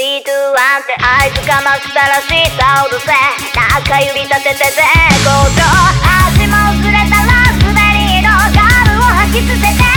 3、2、1 eyes かましたらしたオるせ中指立てて絶好調足もずれたら滑りのガールを吐き捨てて